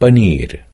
paneer